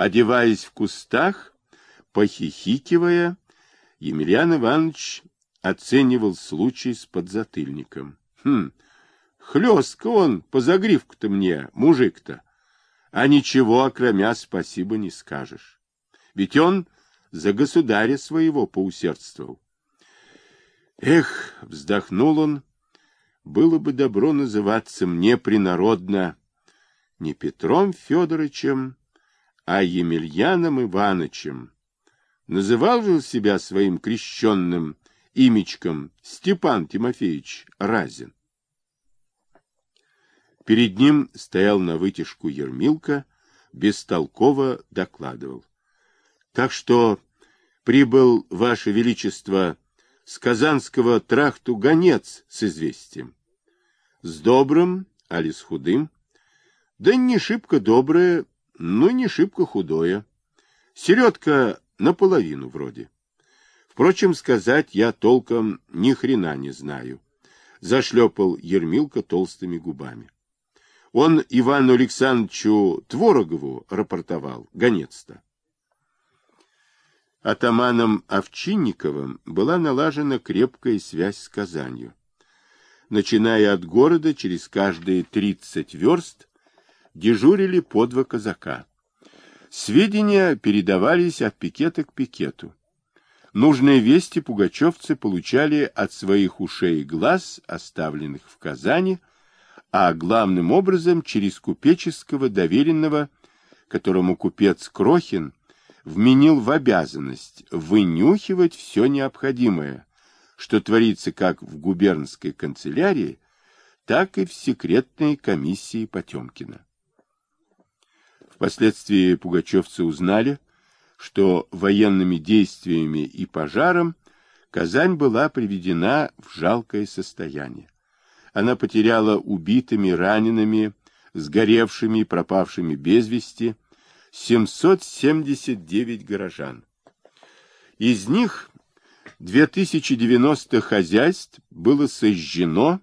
Одеваясь в кустах, похихикивая, Емельян Иванович оценивал случай с подзатыльником. Хм, хлестко он по загривку-то мне, мужик-то. А ничего, окромя спасибо не скажешь. Ведь он за государя своего поусердствовал. Эх, вздохнул он, было бы добро называться мне принародно не Петром Федоровичем, а Емельяном Ивановичем. Называл же себя своим крещенным имечком Степан Тимофеевич Разин. Перед ним стоял на вытяжку Ермилка, бестолково докладывал. Так что прибыл, Ваше Величество, с Казанского трахту гонец с известием. С добрым, али с худым? Да не шибко доброе, но не шибко худое. Середка наполовину вроде. Впрочем, сказать я толком ни хрена не знаю. Зашлепал Ермилка толстыми губами. Он Ивану Александровичу Творогову рапортовал, гонец-то. Атаманом Овчинниковым была налажена крепкая связь с Казанью. Начиная от города, через каждые 30 верст дежурили по два казака. Сведения передавались от пикета к пикету. Нужные вести пугачевцы получали от своих ушей и глаз, оставленных в Казани, а главным образом через купеческого доверенного, которому купец Крохин вменил в обязанность вынюхивать все необходимое, что творится как в губернской канцелярии, так и в секретной комиссии Потемкина. Впоследствии пугачевцы узнали, что военными действиями и пожаром Казань была приведена в жалкое состояние. Она потеряла убитыми, ранеными, сгоревшими пропавшими без вести 779 горожан. Из них 2090 хозяйств было сожжено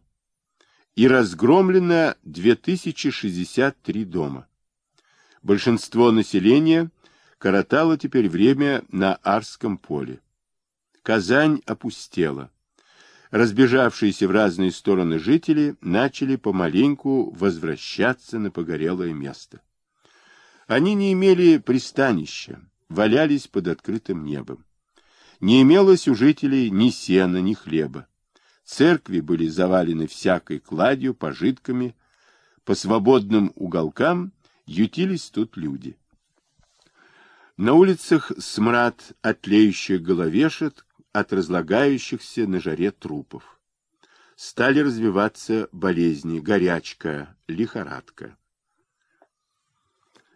и разгромлено 2063 дома. Большинство населения коротало теперь время на Арском поле. Казань опустела. Разбежавшиеся в разные стороны жители начали помаленьку возвращаться на погорелое место. Они не имели пристанища, валялись под открытым небом. Не имелось у жителей ни сена, ни хлеба. Церкви были завалены всякой кладью, пожитками. По свободным уголкам ютились тут люди. На улицах смрад от тлеющих головешек, от разлагающихся на жаре трупов. Стали развиваться болезни, горячка, лихорадка.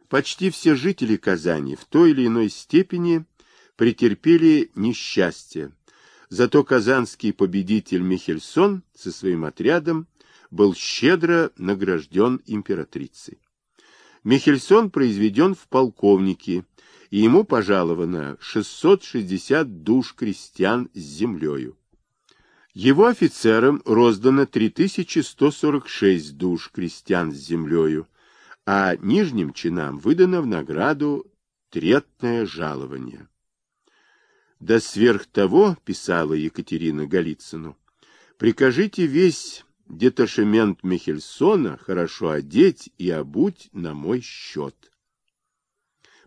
Почти все жители Казани в той или иной степени претерпели несчастье. Зато казанский победитель Михельсон со своим отрядом был щедро награжден императрицей. Михельсон произведен в полковники, и ему пожаловано 660 душ крестьян с землею. Его офицерам роздано 3146 душ крестьян с землею, а нижним чинам выдано в награду третное жалование. Да сверх того, писала Екатерина Голицыну, прикажите весь деташемент Михельсона хорошо одеть и обуть на мой счет.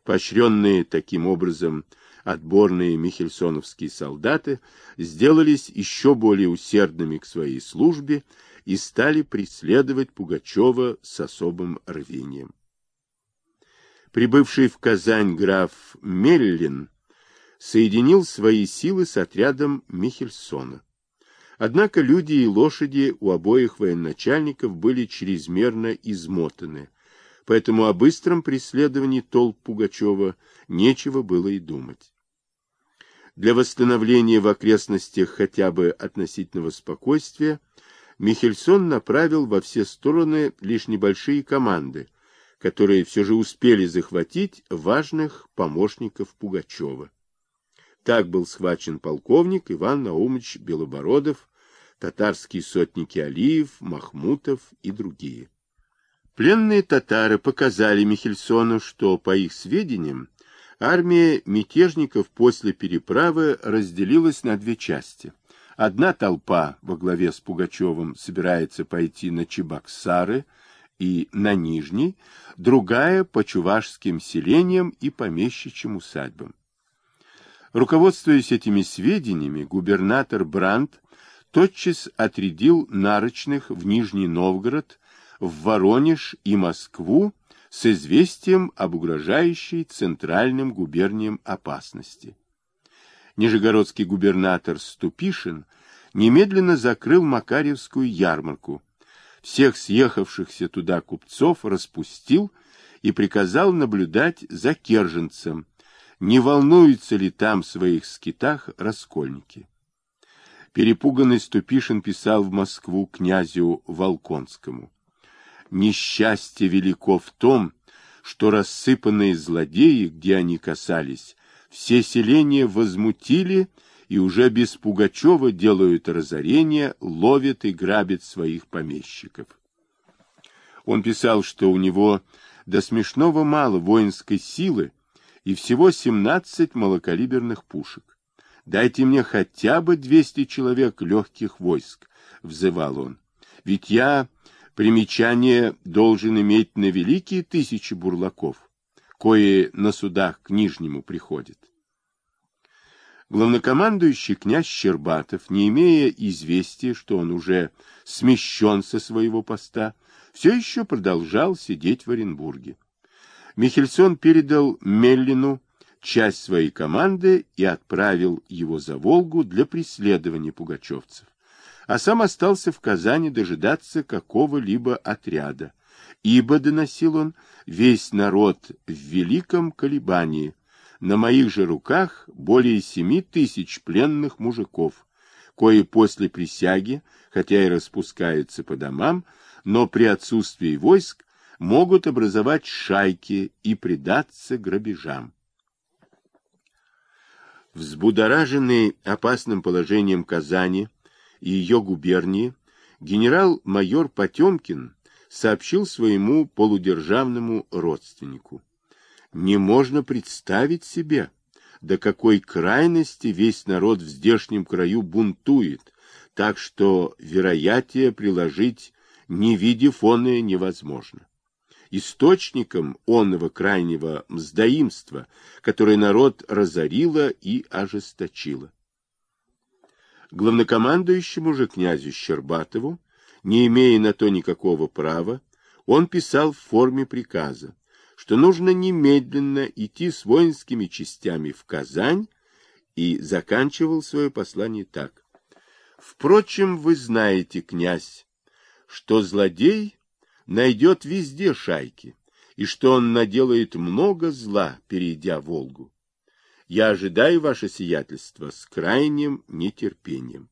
Поощренные таким образом отборные михельсоновские солдаты сделались еще более усердными к своей службе и стали преследовать Пугачева с особым рвением. Прибывший в Казань граф Меллин соединил свои силы с отрядом Михельсона. Однако люди и лошади у обоих военачальников были чрезмерно измотаны, поэтому о быстром преследовании толп Пугачева нечего было и думать. Для восстановления в окрестностях хотя бы относительного спокойствия Михельсон направил во все стороны лишь небольшие команды, которые все же успели захватить важных помощников Пугачева. Так был схвачен полковник Иван Наумович Белобородов, татарские сотники Алиев, Махмутов и другие. Пленные татары показали Михельсону, что, по их сведениям, армия мятежников после переправы разделилась на две части. Одна толпа во главе с Пугачевым собирается пойти на Чебоксары и на Нижний, другая — по чувашским селениям и помещичьим усадьбам. Руководствуясь этими сведениями, губернатор Брандт тотчас отрядил нарочных в Нижний Новгород, в Воронеж и Москву с известием об угрожающей центральным губерниям опасности. Нижегородский губернатор Ступишин немедленно закрыл Макаревскую ярмарку, всех съехавшихся туда купцов распустил и приказал наблюдать за Керженцем, не волнуются ли там в своих скитах раскольники. Перепуганный Ступишин писал в Москву князю Волконскому. Несчастье велико в том, что рассыпанные злодеи, где они касались, все селения возмутили и уже без Пугачева делают разорение, ловят и грабят своих помещиков. Он писал, что у него до смешного мало воинской силы и всего 17 малокалиберных пушек. «Дайте мне хотя бы 200 человек легких войск», — взывал он. «Ведь я примечание должен иметь на великие тысячи бурлаков, кои на судах к Нижнему приходят. Главнокомандующий князь Щербатов, не имея известия, что он уже смещен со своего поста, все еще продолжал сидеть в Оренбурге. Михельсон передал Меллину часть своей команды и отправил его за Волгу для преследования пугачевцев. А сам остался в Казани дожидаться какого-либо отряда, ибо, доносил он, весь народ в великом колебании, на моих же руках более семи тысяч пленных мужиков, кои после присяги, хотя и распускаются по домам, но при отсутствии войск могут образовать шайки и предаться грабежам. Взбудораженный опасным положением Казани, и ее губернии, генерал-майор Потемкин сообщил своему полудержавному родственнику. Не можно представить себе, до какой крайности весь народ в здешнем краю бунтует, так что вероятие приложить, не видев оное, невозможно. Источником онного крайнего мздоимства, которое народ разорило и ожесточило главнокомандующему же князю Щербатову, не имея на то никакого права, он писал в форме приказа, что нужно немедленно идти с воинскими частями в Казань и заканчивал свое послание так. Впрочем, вы знаете, князь, что злодей найдет везде шайки, и что он наделает много зла, перейдя Волгу. Я ожидаю ваше сиятельство с крайним нетерпением.